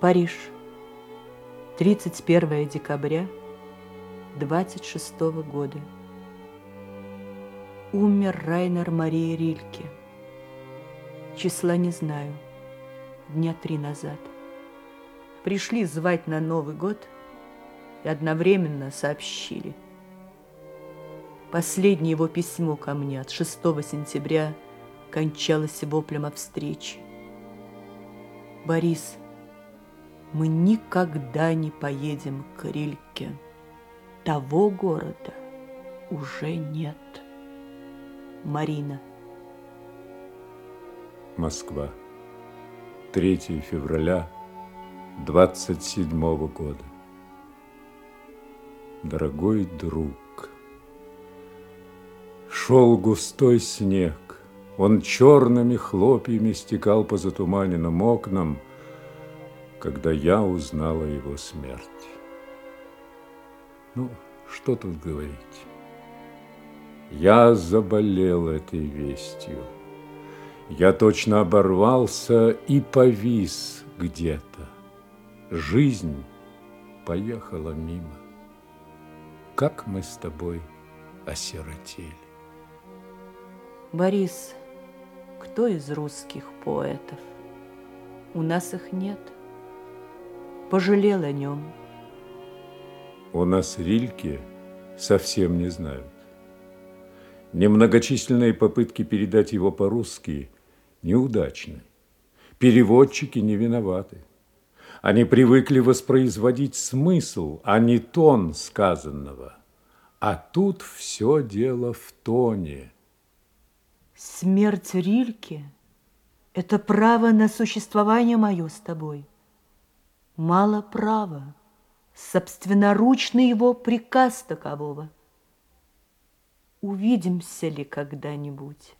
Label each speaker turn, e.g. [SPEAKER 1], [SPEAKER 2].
[SPEAKER 1] Париж, 31 декабря 26 года. Умер Райнер Мария Рильке. Числа не знаю, дня три назад. Пришли звать на Новый год и одновременно сообщили. Последнее его письмо ко мне от 6 сентября кончалось воплем о встрече. Борис, мы никогда не поедем к Рильке. Того города уже нет. Марина.
[SPEAKER 2] Москва. 3 февраля 27 года. Дорогой друг, шел густой снег, он черными хлопьями стекал по затуманенным окнам, когда я узнала его смерть. Ну, что тут говорить? Я заболел этой вестью. Я точно оборвался и повис где-то. Жизнь поехала мимо. Как мы с тобой осиротели.
[SPEAKER 1] Борис, кто из русских поэтов? У нас их нет пожалел о нем.
[SPEAKER 2] У нас Рильке совсем не знают. Немногочисленные попытки передать его по-русски неудачны. Переводчики не виноваты. Они привыкли воспроизводить смысл, а не тон сказанного. А тут все дело в тоне.
[SPEAKER 1] Смерть Рильке – это право на существование мое с тобой – мало права, собственноручно его приказ такового. Увидимся ли когда-нибудь?